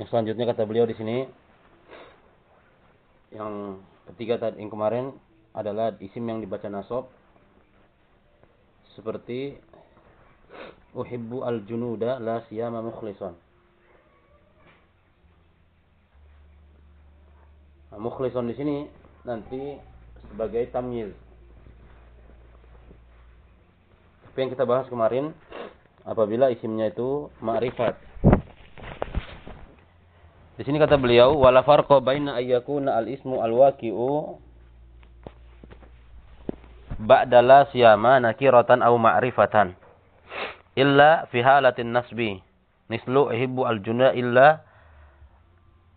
Yang selanjutnya kata beliau di sini yang ketiga tadi yang kemarin adalah isim yang dibaca nasab seperti uhibbu al-junuda la siyama mukhlisan. Nah, mukhlisan di sini nanti sebagai tamyiz. Tapi yang kita bahas kemarin apabila isimnya itu ma'rifat. Di sini kata beliau wala farqa baina ayyakuna al-ismu al-waqi'u ba'dala siyama nakiratan aw ma'rifatan illa fi halatin nasbi. Mislu uhibbu al-junuda illa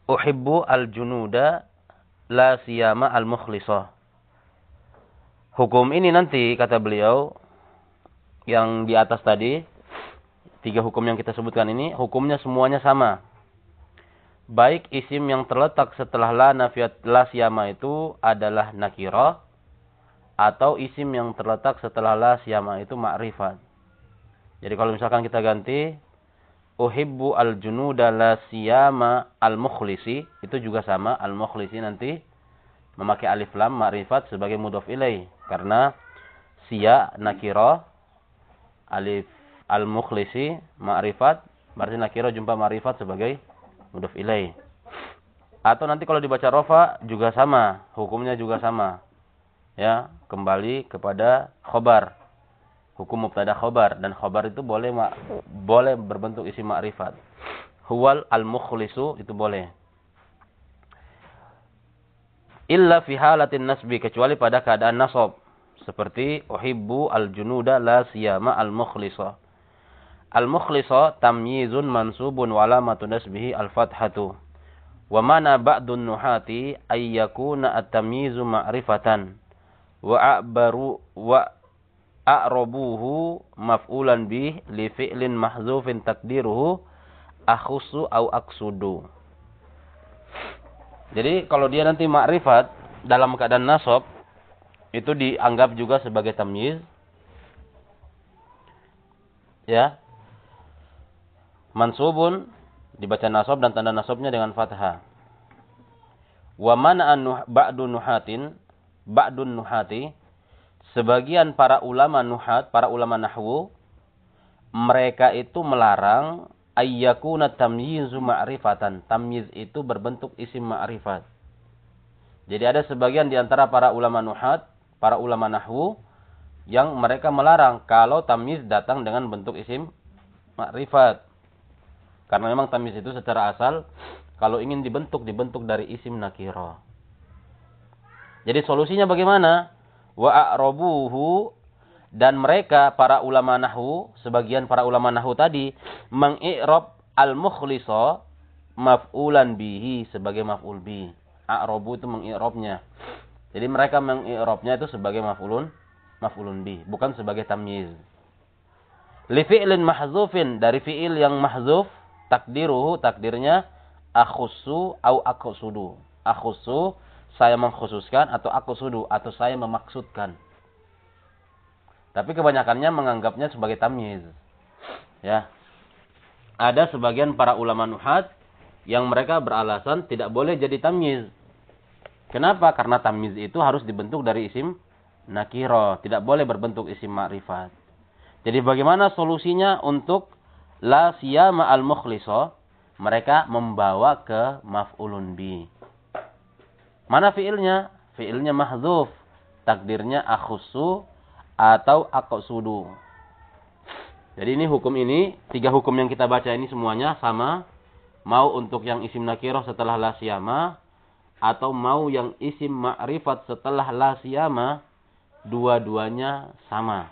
uhibbu al-junuda la siyama al-mukhlisah hukum ini nanti kata beliau yang di atas tadi tiga hukum yang kita sebutkan ini hukumnya semuanya sama baik isim yang terletak setelah la nafiat la siyama itu adalah nakirah atau isim yang terletak setelah la siyama itu ma'rifat. Jadi kalau misalkan kita ganti uhibbu al-junuda la siyama al-mukhlisi itu juga sama al-mukhlisi nanti memakai alif lam ma'rifat sebagai mudhof ilaih karena siya nakirah alif al-mukhlisi ma'rifat berarti nakirah jumpa ma'rifat sebagai mudhof ilaih. Atau nanti kalau dibaca rofa juga sama, hukumnya juga sama. Ya, kembali kepada khobar. Hukum mubtada khobar dan khobar itu boleh boleh berbentuk isi ma'rifat. Huwal al-mukhlisu itu boleh. Illa fi halatin nasbi kecuali pada keadaan nasab seperti uhibbu al-junuda la siyama al-mukhlisa. Al-mukhlisa tamyizun mansubun wa alamatu nasbihi al-fathatu. Wa mana ba'dun nuhati ay yakuna at-tamyizu ma'rifatan wa a'baru wa a'rabuhu maf'ulan bih li fi'lin mahzufin takdiruhu akhusu au aksudu. Jadi kalau dia nanti ma'rifat dalam keadaan nasab itu dianggap juga sebagai tamyiz. Ya, mansubun dibaca nasab dan tanda nasabnya dengan fathah. Wa mana ba'du nuhatin ba'dun nuhati sebagian para ulama nuhat, para ulama nahwu mereka itu melarang ayyakuna tamyizu ma'rifatan. Tamyiz itu berbentuk isim ma'rifat. Jadi ada sebagian di antara para ulama nuhat, para ulama nahwu yang mereka melarang kalau tamyiz datang dengan bentuk isim ma'rifat. Karena memang tamyiz itu secara asal kalau ingin dibentuk dibentuk dari isim nakira. Jadi solusinya bagaimana? Wa a'rabuhu dan mereka para ulama nahwu, sebagian para ulama nahwu tadi mengi'rab al-mukhlisa maf'ulan bihi sebagai maf'ul bi. A'rabu itu mengi'rabnya. Jadi mereka mengi'rabnya itu sebagai maf'ulun maf'ulun bi, bukan sebagai tamyiz. Li fi'lin mahzufin dari fi'il yang mahzuf takdiruhu takdirnya akhusu au akusudu. Akhusu saya mengkhususkan atau aku sudu atau saya memaksudkan. Tapi kebanyakannya menganggapnya sebagai tamyiz. Ya. Ada sebagian para ulama nuhat yang mereka beralasan tidak boleh jadi tamyiz. Kenapa? Karena tamyiz itu harus dibentuk dari isim nakiro, tidak boleh berbentuk isim ma'rifat. Jadi bagaimana solusinya untuk la siyama al mukhliso mereka membawa ke maf'ulun bi. Mana fiilnya? Fiilnya mahzuf takdirnya akhusu atau akosudu jadi ini hukum ini tiga hukum yang kita baca ini semuanya sama. Mau untuk yang isim nakiroh setelah la siyama atau mau yang isim ma'rifat setelah la siyama dua-duanya sama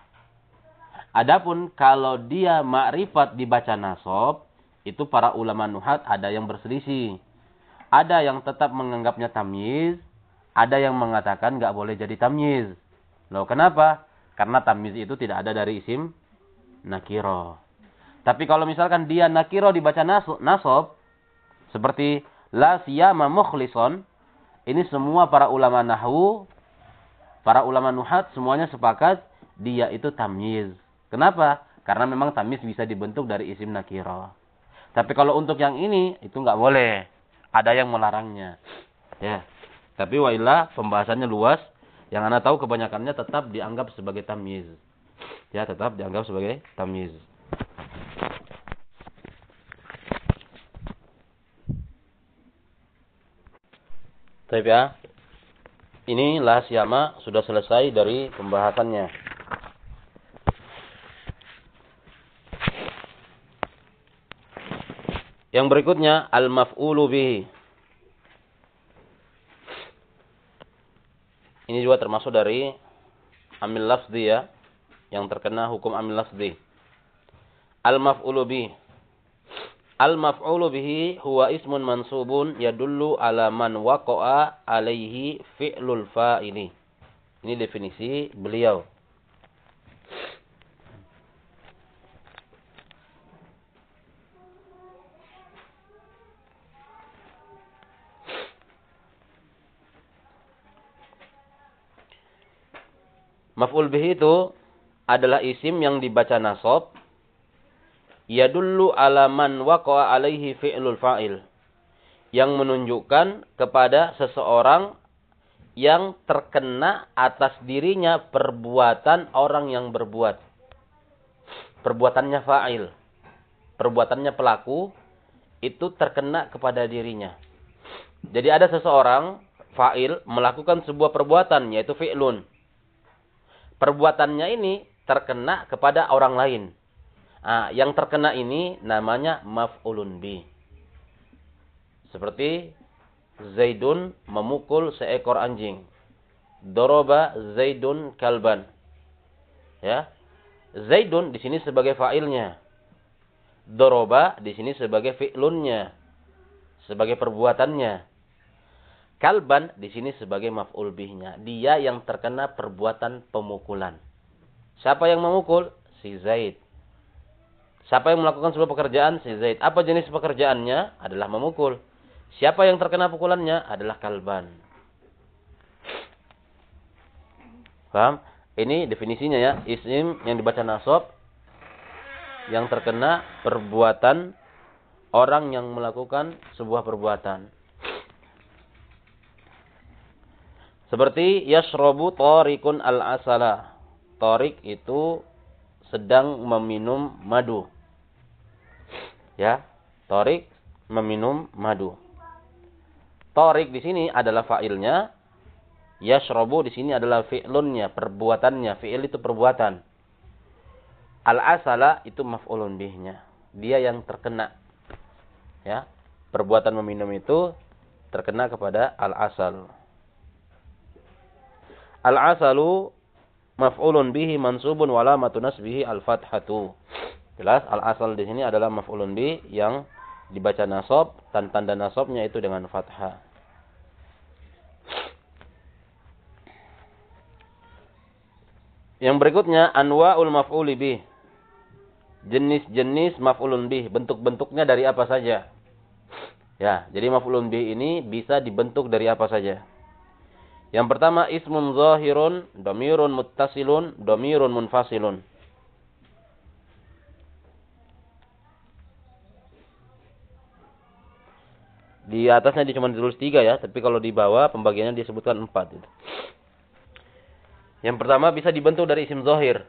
Adapun kalau dia makrifat dibaca nasab, itu para ulama nuhat ada yang berselisih. Ada yang tetap menganggapnya tamyiz, ada yang mengatakan nggak boleh jadi tamyiz. Loh, kenapa? Karena tamyiz itu tidak ada dari isim nakiro. Tapi kalau misalkan dia nakiro dibaca nasab, seperti la siyama mukhlison, ini semua para ulama nahwu, para ulama nuhat semuanya sepakat dia itu tamyiz. Kenapa? Karena memang tamis bisa dibentuk dari isim nakiro. Tapi kalau untuk yang ini itu nggak boleh. Ada yang melarangnya. Ya. Tapi wailah pembahasannya luas. Yang anda tahu kebanyakannya tetap dianggap sebagai tamyiz. Ya, tetap dianggap sebagai tamyiz. Tapi ya, ini lah siama sudah selesai dari pembahasannya. Yang berikutnya al-maf'ulu bihi. Ini juga termasuk dari amil lafzi ya, yang terkena hukum amil lafzi. Al-maf'ulu bihi. Al-maf'ulu bihi huwa ismun mansubun yadullu ala man waqa'a alaihi fi'lul fa'ili. Ini definisi beliau. Maf'ul bihi itu adalah isim yang dibaca nasab yadullu ala man waqa'a alaihi fi'lul fa'il yang menunjukkan kepada seseorang yang terkena atas dirinya perbuatan orang yang berbuat. Perbuatannya fa'il. Perbuatannya pelaku itu terkena kepada dirinya. Jadi ada seseorang fa'il melakukan sebuah perbuatan yaitu fi'lun. Perbuatannya ini terkena kepada orang lain. Ah, yang terkena ini namanya maf'ulun bi. Seperti Zaidun memukul seekor anjing. Doroba Zaidun kalban. Ya. Zaidun di sini sebagai fa'ilnya. Doroba di sini sebagai fi'lunnya. Sebagai perbuatannya. Kalban di sini sebagai maf'ul bihnya. Dia yang terkena perbuatan pemukulan. Siapa yang memukul? Si Zaid. Siapa yang melakukan sebuah pekerjaan? Si Zaid. Apa jenis pekerjaannya? Adalah memukul. Siapa yang terkena pukulannya? Adalah kalban. Paham? Ini definisinya ya. Isim yang dibaca nasab. Yang terkena perbuatan orang yang melakukan sebuah perbuatan. Seperti yashrobu torikun al-asala. Torik itu sedang meminum madu. Ya, torik meminum madu. Torik di sini adalah fa'ilnya. Yashrobu di sini adalah fi'lunnya, perbuatannya. Fi'il itu perbuatan. Al-asala itu maf'ulun bihnya. Dia yang terkena. Ya, perbuatan meminum itu terkena kepada al-asal. Al-asalu maf'ulun bihi mansubun wala nasbihi al-fathatu. Jelas al-asal di sini adalah maf'ulun bi yang dibaca nasab dan tanda nasabnya itu dengan fathah. Yang berikutnya anwa'ul maf'uli bih. Jenis-jenis maf'ulun bih, bentuk-bentuknya dari apa saja? Ya, jadi maf'ulun bih ini bisa dibentuk dari apa saja? Yang pertama ismun zahirun, domirun muttasilun, domirun munfasilun. Di atasnya dia cuma ditulis tiga ya, tapi kalau di bawah pembagiannya disebutkan empat. Yang pertama bisa dibentuk dari isim zohir.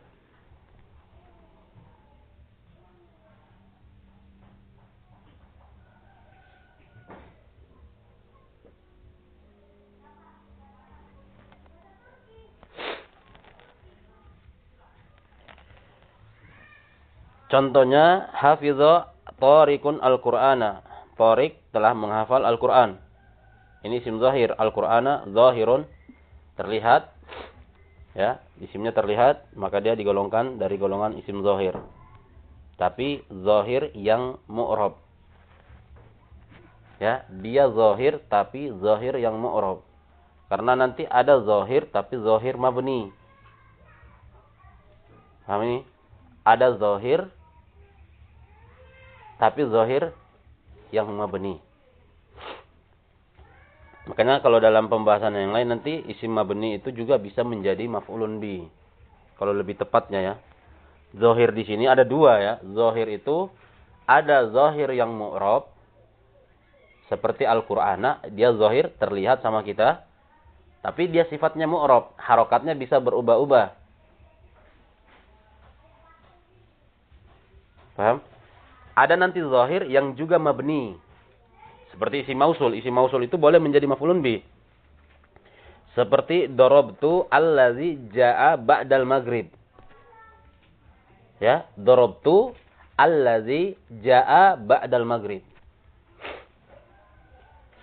Contohnya hafizah tarikun al-Qur'ana. Torik telah menghafal Al-Quran. Ini isim zahir. Al-Qur'ana zahirun. Terlihat. Ya, isimnya terlihat. Maka dia digolongkan dari golongan isim zahir. Tapi zahir yang mu'rob. Ya, dia zahir tapi zahir yang mu'rob. Karena nanti ada zahir tapi zahir mabni. Paham ini? Ada zahir tapi zahir yang mabni. Makanya kalau dalam pembahasan yang lain nanti isim mabni itu juga bisa menjadi maf'ulun bi. Kalau lebih tepatnya ya. Zohir di sini ada dua ya. Zohir itu ada zahir yang mu'rab seperti Al-Qur'an, dia zahir terlihat sama kita, tapi dia sifatnya mu'rab, harokatnya bisa berubah-ubah. Paham? Ada nanti zahir yang juga mabni. Seperti isi mausul. Isi mausul itu boleh menjadi maf'ulun bi. Seperti dorobtu allazi ja'a ba'dal maghrib. Ya, dorobtu allazi ja'a ba'dal maghrib.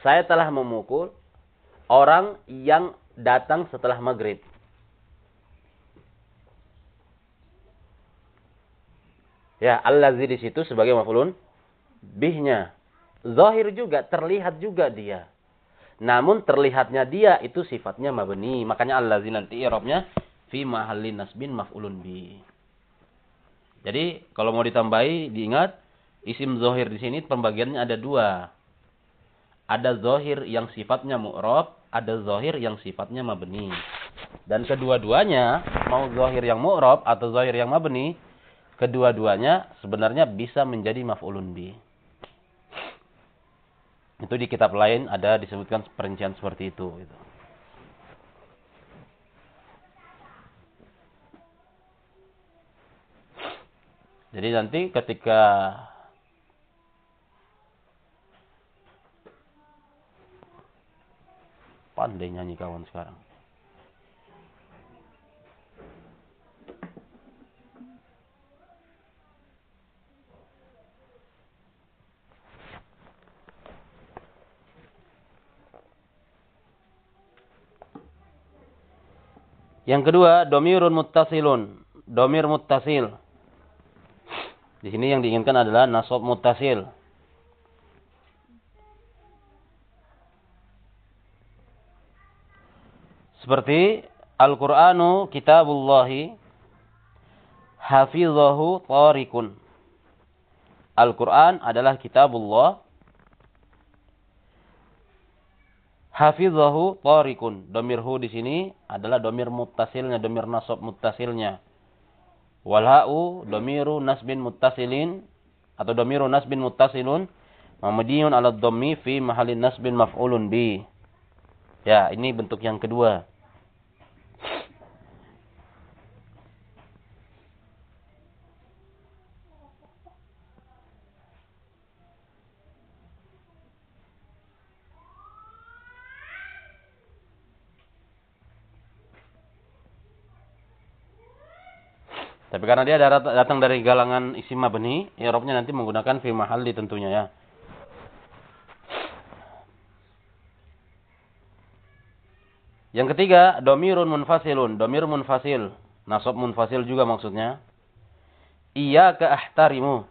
Saya telah memukul orang yang datang setelah maghrib. Ya, allazi di situ sebagai maf'ulun bihnya. Zahir juga, terlihat juga dia. Namun terlihatnya dia itu sifatnya mabni. Makanya allazi nanti i'rabnya fi mahallin nasbin maf'ulun bi. Jadi kalau mau ditambahi diingat isim zahir di sini pembagiannya ada dua. Ada zahir yang sifatnya mu'rab, ada zahir yang sifatnya mabni. Dan kedua-duanya, mau zahir yang mu'rab atau zahir yang mabni, kedua-duanya sebenarnya bisa menjadi maf'ulun bi. Itu di kitab lain ada disebutkan perincian seperti itu. Gitu. Jadi nanti ketika pandai nyanyi kawan sekarang. Yang kedua, domirun muttasilun. Domir muttasil. Di sini yang diinginkan adalah nasab mutasil. Seperti Al-Qur'anu kitabullahi hafizahu tarikun. Al-Qur'an adalah kitabullah hafizahu tarikun. Domirhu di sini adalah domir mutasilnya, domir nasab mutasilnya. Walha'u domiru nasbin muttasilin atau domiru nasbin muttasilun mamudiyun ala dhammi fi mahalin nasbin maf'ulun bi. Ya, ini bentuk yang kedua. Tapi karena dia datang dari galangan isim mabni, i'rabnya nanti menggunakan fi mahalli tentunya ya. Yang ketiga, domirun munfasilun. Domir munfasil. Nasab munfasil juga maksudnya. Iya ke ahtarimu.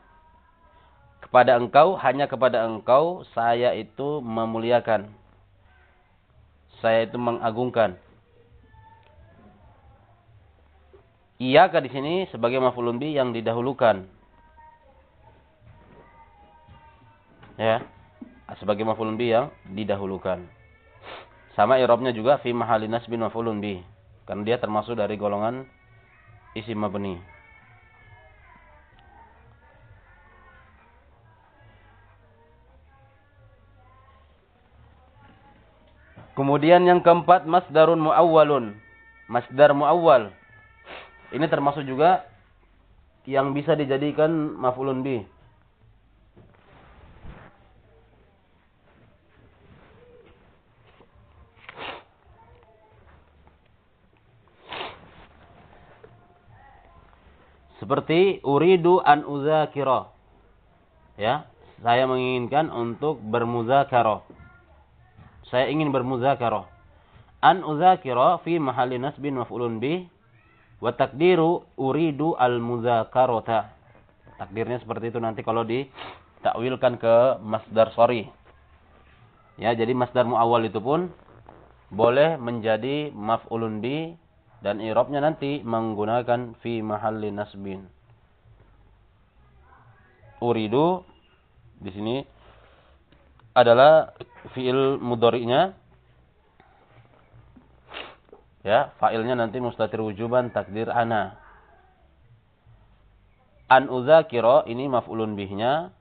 Kepada engkau, hanya kepada engkau, saya itu memuliakan. Saya itu mengagungkan. Iyaka di sini sebagai maf'ulun bi yang didahulukan. Ya. Sebagai maf'ulun bi yang didahulukan. Sama i'rabnya juga fi mahalli nasbin maf'ulun bi. Karena dia termasuk dari golongan isim mabni. Kemudian yang keempat masdarun muawwalun. Masdar muawwal ini termasuk juga yang bisa dijadikan maf'ulun bi. Seperti uridu an uzakira. Ya, saya menginginkan untuk bermuzakarah. Saya ingin bermuzakarah. An uzakira fi mahalli nasbin maf'ulun bih Wa takdiru uridu al-muzakarota. Takdirnya seperti itu nanti kalau ditakwilkan ke masdar sorry. Ya, jadi masdar muawwal itu pun boleh menjadi maf'ulun bi dan i'rabnya nanti menggunakan fi mahalli nasbin. Uridu di sini adalah fiil mudhari'nya Ya, fa'ilnya nanti mustatir wujuban takdir ana. An uzakiro ini maf'ulun bihnya.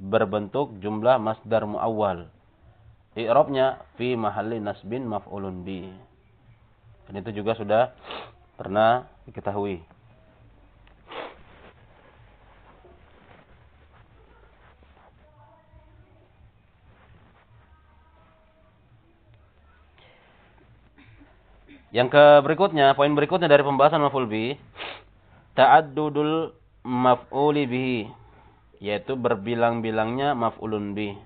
berbentuk jumlah masdar muawwal. I'rabnya fi mahalli nasbin maf'ulun bi. Dan itu juga sudah pernah diketahui. Yang ke berikutnya, poin berikutnya dari pembahasan maf'ul bi, ta'addudul maf'uli bihi, yaitu berbilang-bilangnya maf'ulun bi.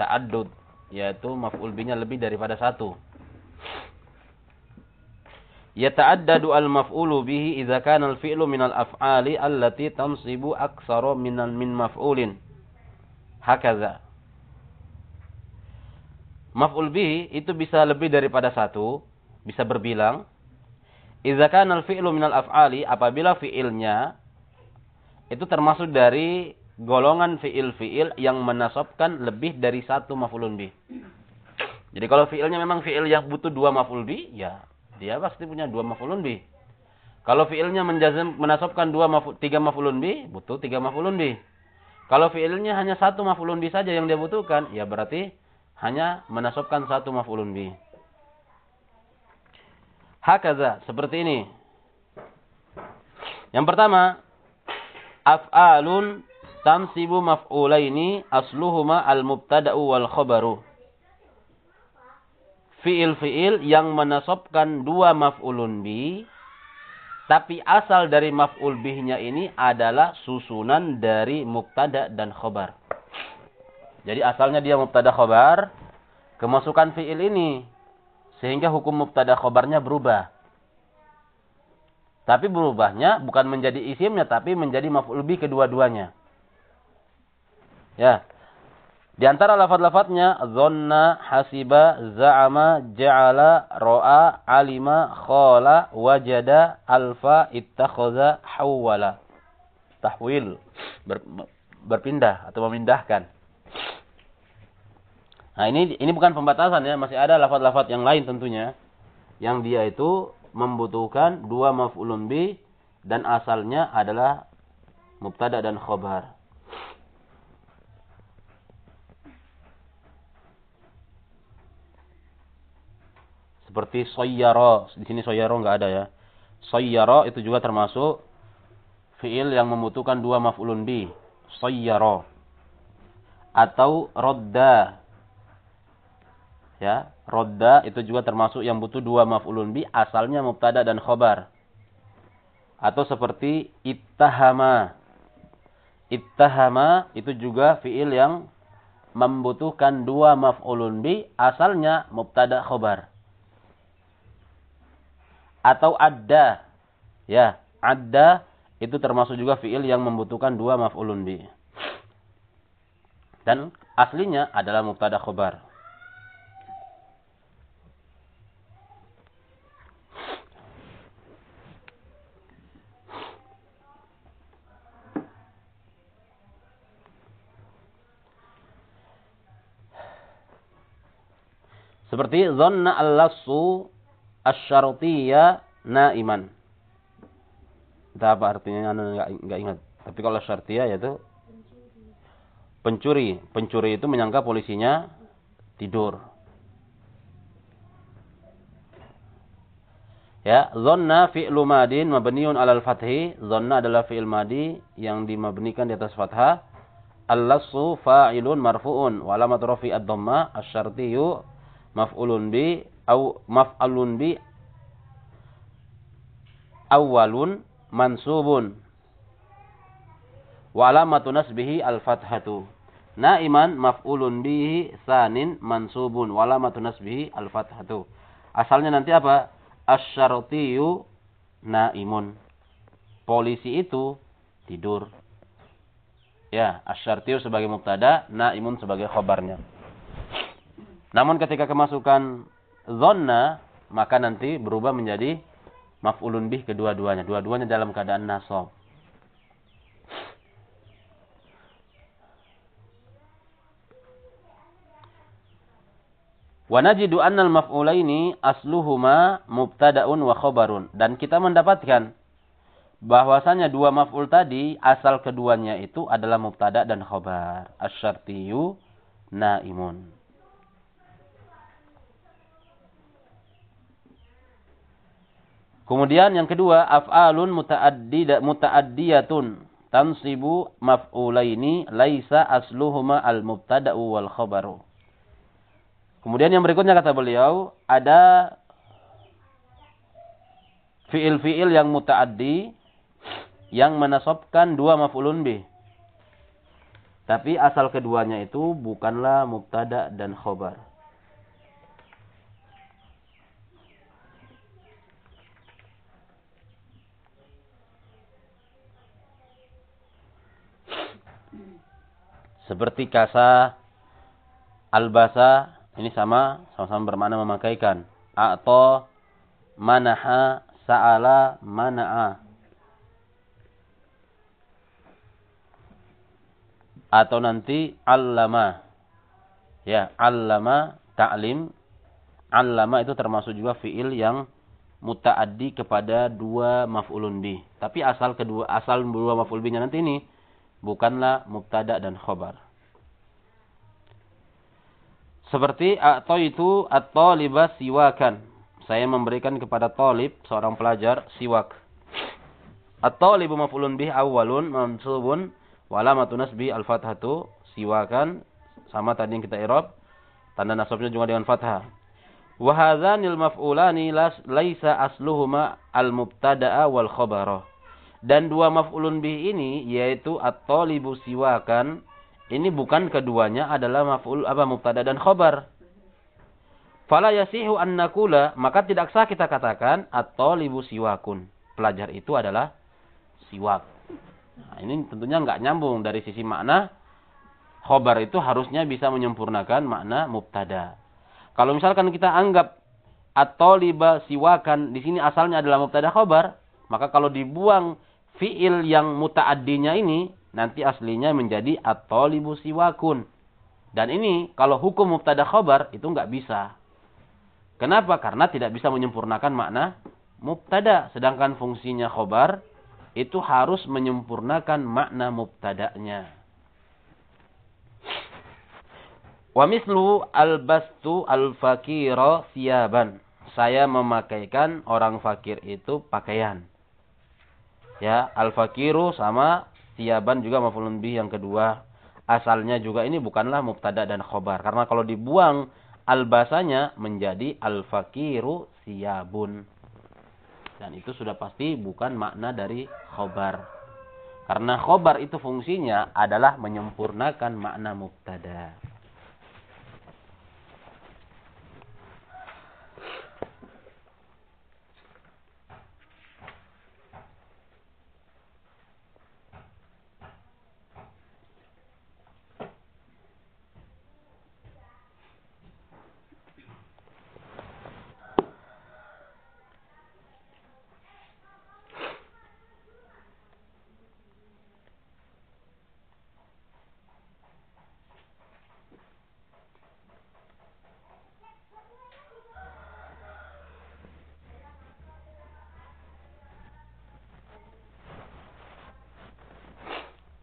Ta'addud, yaitu maf'ul binya lebih daripada satu. Yata'addadu al-maf'ulu bihi idza kana al-fi'lu min al-af'ali allati tansibu aktsara min min maf'ulin. Hakaza. Maf'ul bihi itu bisa lebih daripada satu bisa berbilang idza kana al-fi'lu minal af'ali apabila fi'ilnya itu termasuk dari golongan fi'il-fi'il yang menasabkan lebih dari satu maf'ulun bih. Jadi kalau fi'ilnya memang fi'il yang butuh dua maf'ul bih, ya dia pasti punya dua maf'ulun bih. Kalau fi'ilnya menjazam menasabkan dua maf'ul tiga maf'ulun bih, butuh tiga maf'ulun bih. Kalau fi'ilnya hanya satu maf'ulun bih saja yang dia butuhkan, ya berarti hanya menasabkan satu maf'ulun bih. Hakaza, seperti ini. Yang pertama, af'alun tamsibu maf'ulaini asluhuma al-mubtada'u wal khabaru. Fi'il-fi'il yang menasobkan dua maf'ulun bi, tapi asal dari maf'ul bihnya ini adalah susunan dari mubtada dan khobar. Jadi asalnya dia mubtada khobar, kemasukan fi'il ini sehingga hukum mubtada khobarnya berubah. Tapi berubahnya bukan menjadi isimnya, tapi menjadi lebih kedua-duanya. Ya. Di antara lafaz-lafaznya zonna, hasiba, za'ama, ja'ala, ro'a, alima, khola, wajada, alfa, ittakhoza, hawwala. Tahwil. Ber, berpindah atau memindahkan. Nah ini ini bukan pembatasan ya, masih ada lafaz-lafaz yang lain tentunya. Yang dia itu membutuhkan dua maf'ulun bi dan asalnya adalah mubtada dan khobar. Seperti soyyaro, di sini soyyaro nggak ada ya. Soyyaro itu juga termasuk fiil yang membutuhkan dua maf'ulun bi. Soyyaro. Atau rodda ya rodda itu juga termasuk yang butuh dua maf'ulun bi asalnya mubtada dan khobar. Atau seperti ittahama. Ittahama itu juga fiil yang membutuhkan dua maf'ulun bi asalnya mubtada khobar. Atau adda. Ya adda itu termasuk juga fiil yang membutuhkan dua maf'ulun bi. Dan aslinya adalah mubtada khobar Seperti zonna al-lassu asyartiyya naiman. Entah apa artinya enggak enggak ingat. Tapi kalau syartiyah yaitu pencuri. Pencuri itu menyangka polisinya tidur. Ya, zonna fi'lu madin mabniun 'alal fathi. Zonna adalah fi'il madi yang dimabnikan di atas fathah. Al-lassu fa'ilun marfu'un wa alamat rafi ad-dhamma asy-syartiyyu maf'ulun bi au maf'alun bi awwalun mansubun. Wa alamatu nasbihi al-fathatu. Naiman maf'ulun bihi sanin mansubun. Wa alamatu nasbihi al-fathatu. Asalnya nanti apa? Asyartiyu naimun. Polisi itu tidur. Ya asyartiyu sebagai mubtada naimun sebagai khabarnya namun ketika kemasukan zonna, maka nanti berubah menjadi maf'ulun bih kedua-duanya. Dua-duanya dalam keadaan nasab. Wa najidu annal maf'ulaini asluhuma mubtada'un wa khabarun. Dan kita mendapatkan bahwasanya dua maf'ul tadi asal keduanya itu adalah mubtada dan khobar. Asyartiyu naimun. Kemudian yang kedua af'alun muta'addiyatun tansibu maf'ulaini laisa asluhuma al-mubtada'u wal khabaru. Kemudian yang berikutnya kata beliau ada fiil-fiil yang muta'addi yang menasobkan dua maf'ulun bih. Tapi asal keduanya itu bukanlah mubtada dan khobar. Seperti kasa, albasa, ini sama, sama-sama bermakna memakaikan. Atau manaha, sa'ala, mana'a. atau nanti allama. Ya, allama ta'lim. Allama itu termasuk juga fiil yang mutaaddi kepada dua maf'ulun bih. Tapi asal kedua asal dua maf'ul bihnya nanti ini bukanlah mubtada dan khobar. Seperti atau itu atau libas siwakan. Saya memberikan kepada talib seorang pelajar siwak. Atau libu maf'ulun bih awalun mansubun Walamatu nasbi al-fathatu siwakan sama tadi yang kita i'rab. Tanda nasabnya juga dengan fathah. Wa hadzanil maf'ulani laisa asluhuma al-mubtada'a wal khabara. Dan dua maf'ulun bih ini yaitu at-talibu siwakan ini bukan keduanya adalah maf'ul apa mubtada dan khabar. Fala yasihu an nakula, maka tidak sah kita katakan at-talibu siwakun. Pelajar itu adalah siwak. Nah, ini tentunya nggak nyambung dari sisi makna. Khobar itu harusnya bisa menyempurnakan makna mubtada. Kalau misalkan kita anggap atau liba siwakan di sini asalnya adalah mubtada khobar, maka kalau dibuang fiil yang mutaaddinya ini nanti aslinya menjadi atau libu siwakun. Dan ini kalau hukum mubtada khobar itu nggak bisa. Kenapa? Karena tidak bisa menyempurnakan makna mubtada. Sedangkan fungsinya khobar itu harus menyempurnakan makna mubtada'nya. Wa mislu al-bastu al-fakira siyaban. Saya memakaikan orang fakir itu pakaian. Ya, al-fakiru sama siyaban juga maf'ulun bih yang kedua. Asalnya juga ini bukanlah mubtada dan khobar. Karena kalau dibuang al-basanya menjadi al-fakiru siyabun. Dan itu sudah pasti bukan makna dari khobar. Karena khobar itu fungsinya adalah menyempurnakan makna mubtada.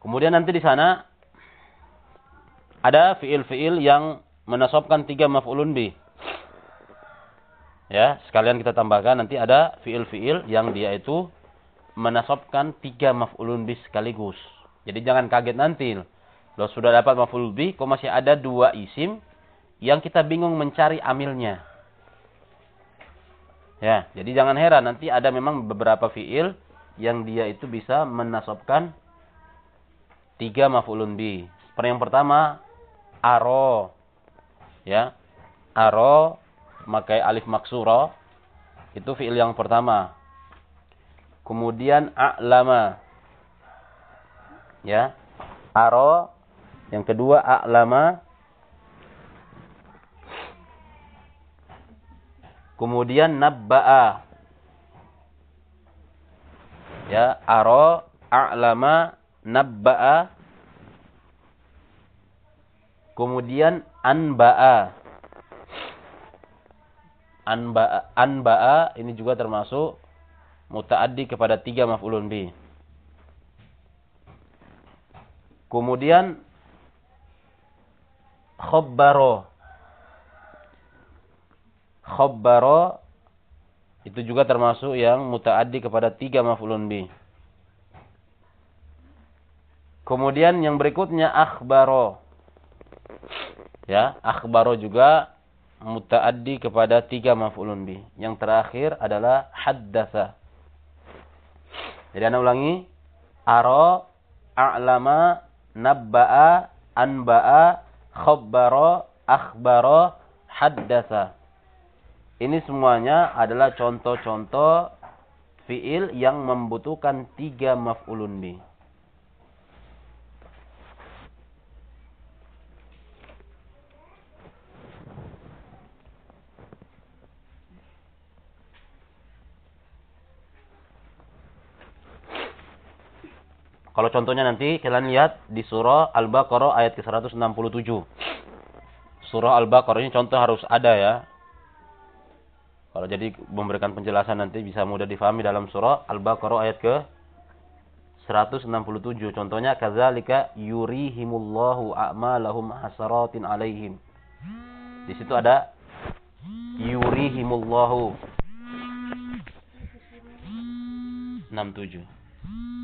Kemudian nanti di sana ada fiil-fiil yang menasobkan tiga maf'ulun bi. Ya, sekalian kita tambahkan nanti ada fiil-fiil yang dia itu menasobkan tiga maf'ulun bi sekaligus. Jadi jangan kaget nanti. Lo sudah dapat maf'ul bi, kok masih ada dua isim yang kita bingung mencari amilnya. Ya, jadi jangan heran nanti ada memang beberapa fiil yang dia itu bisa menasobkan tiga maf'ulun bi. Yang pertama aro. Ya. Aro memakai alif maksuro itu fiil yang pertama. Kemudian a'lama. Ya. Aro yang kedua a'lama. Kemudian nabba'a. Ya, aro, a'lama, nabba'a kemudian anba'a anba'a anba'a ini juga termasuk mutaaddi kepada tiga maf'ulun bi. Kemudian khabbaro. Khabbaro itu juga termasuk yang mutaaddi kepada tiga maf'ulun bi. Kemudian yang berikutnya akhbaro. Ya, akhbaro juga mutaaddi kepada tiga maf'ulun bi. Yang terakhir adalah haddatsa. Jadi anda ulangi. Aro, a'lama, nabba'a, anba'a, khabbara, akhbara, haddatsa. Ini semuanya adalah contoh-contoh fiil yang membutuhkan tiga maf'ulun bi. Kalau contohnya nanti kalian lihat di surah Al-Baqarah ayat ke-167. Surah Al-Baqarah ini contoh harus ada ya. Kalau jadi memberikan penjelasan nanti bisa mudah difahami dalam surah Al-Baqarah ayat ke 167. Contohnya kadzalika yurihimullahu a'malahum hasaratin alaihim. Di situ ada yurihimullahu 67.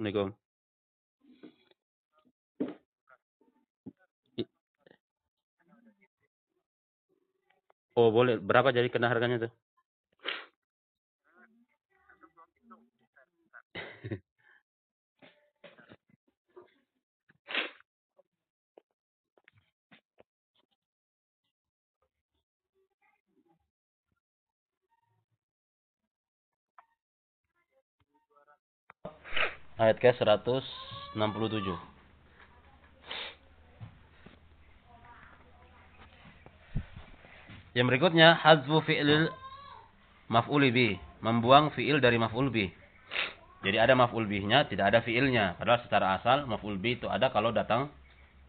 Assalamualaikum. Oh boleh. Berapa jadi kena harganya tuh? Ayat ke 167. Yang berikutnya hazfu fi'lil maf'ul bi, membuang fi'il dari maf'ul bi. Jadi ada maf'ul bihnya, tidak ada fi'ilnya. Padahal secara asal maf'ul bi itu ada kalau datang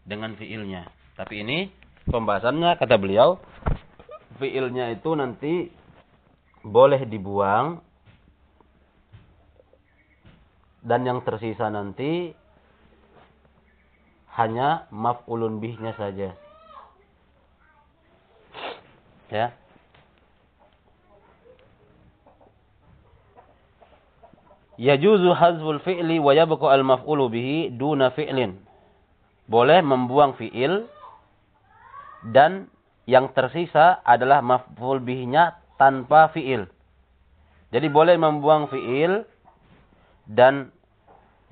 dengan fi'ilnya. Tapi ini pembahasannya kata beliau fi'ilnya itu nanti boleh dibuang dan yang tersisa nanti hanya maf'ulun bihnya saja. Ya. Yajuzu hazful fi'li wa yabqa al-maf'ulu bihi duna fi'lin. Boleh membuang fi'il dan yang tersisa adalah maf'ul bihnya tanpa fi'il. Jadi boleh membuang fi'il dan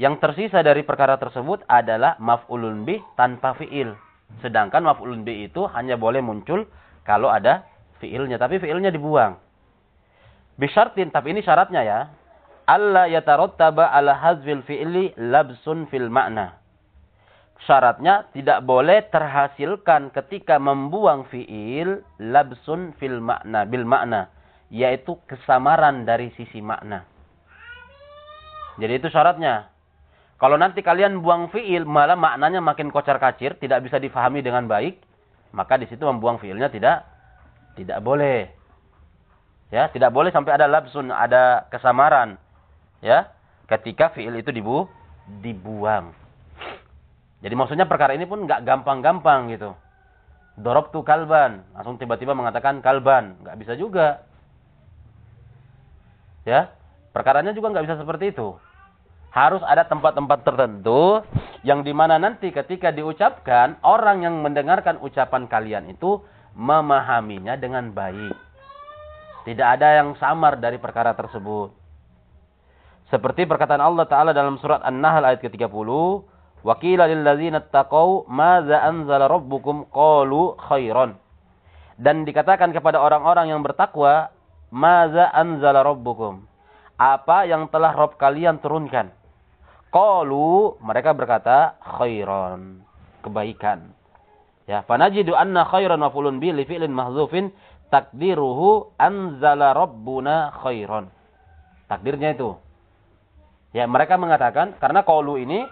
yang tersisa dari perkara tersebut adalah maf'ulun bih tanpa fi'il. Sedangkan maf'ulun bih itu hanya boleh muncul kalau ada fi'ilnya. Tapi fi'ilnya dibuang. Bisyartin, tapi ini syaratnya ya. Allah yatarottaba ala hazfil fi'li labsun fil makna. Syaratnya tidak boleh terhasilkan ketika membuang fi'il labsun fil makna, bil makna. Yaitu kesamaran dari sisi makna. Jadi itu syaratnya. Kalau nanti kalian buang fiil malah maknanya makin kocar kacir, tidak bisa difahami dengan baik, maka di situ membuang fiilnya tidak tidak boleh. Ya, tidak boleh sampai ada labsun, ada kesamaran. Ya, ketika fiil itu dibu dibuang. Jadi maksudnya perkara ini pun nggak gampang-gampang gitu. Dorob tu kalban, langsung tiba-tiba mengatakan kalban, nggak bisa juga. Ya, perkaranya juga nggak bisa seperti itu harus ada tempat-tempat tertentu yang di mana nanti ketika diucapkan orang yang mendengarkan ucapan kalian itu memahaminya dengan baik. Tidak ada yang samar dari perkara tersebut. Seperti perkataan Allah Ta'ala dalam surat An-Nahl ayat ke-30. Wakila lillazina taqaw maza anzala rabbukum qalu khairan. Dan dikatakan kepada orang-orang yang bertakwa, maza anzala rabbukum. Apa yang telah Rob kalian turunkan. Qalu mereka berkata khairan, kebaikan. Ya, fanajidu anna khairan maf'ulun bi li fi'lin mahdzufin takdiruhu anzala rabbuna khairan. Takdirnya itu. Ya, mereka mengatakan karena qalu ini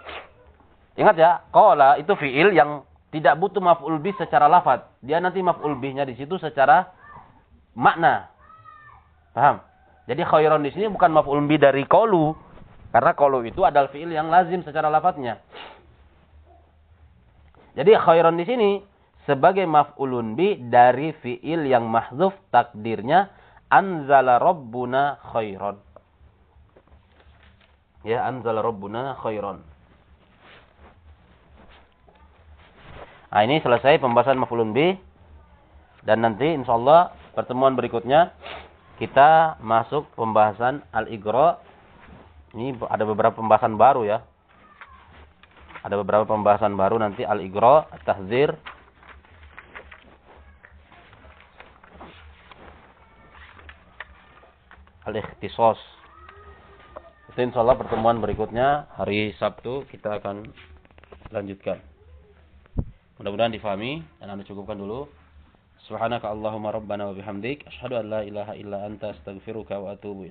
ingat ya, qala itu fi'il yang tidak butuh maf'ul bi secara lafaz. Dia nanti maf'ul bihnya di situ secara makna. Paham? Jadi khairon di sini bukan maf'ul bi dari qalu. Karena qalu itu adalah fiil yang lazim secara lafadznya. Jadi khairon di sini sebagai maf'ulun bi dari fiil yang mahzuf takdirnya anzala rabbuna khairon. Ya, anzala rabbuna khairon. Nah, ini selesai pembahasan maf'ulun bi dan nanti insyaallah pertemuan berikutnya kita masuk pembahasan al-igra. Ini ada beberapa pembahasan baru ya. Ada beberapa pembahasan baru nanti al-igra, tahzir. Al-ikhtisos. Itu insyaallah pertemuan berikutnya hari Sabtu kita akan lanjutkan. Mudah-mudahan difahami dan Anda cukupkan dulu. Subhanaka Allahumma rabbana wa bihamdik asyhadu an la ilaha illa anta astaghfiruka wa atubu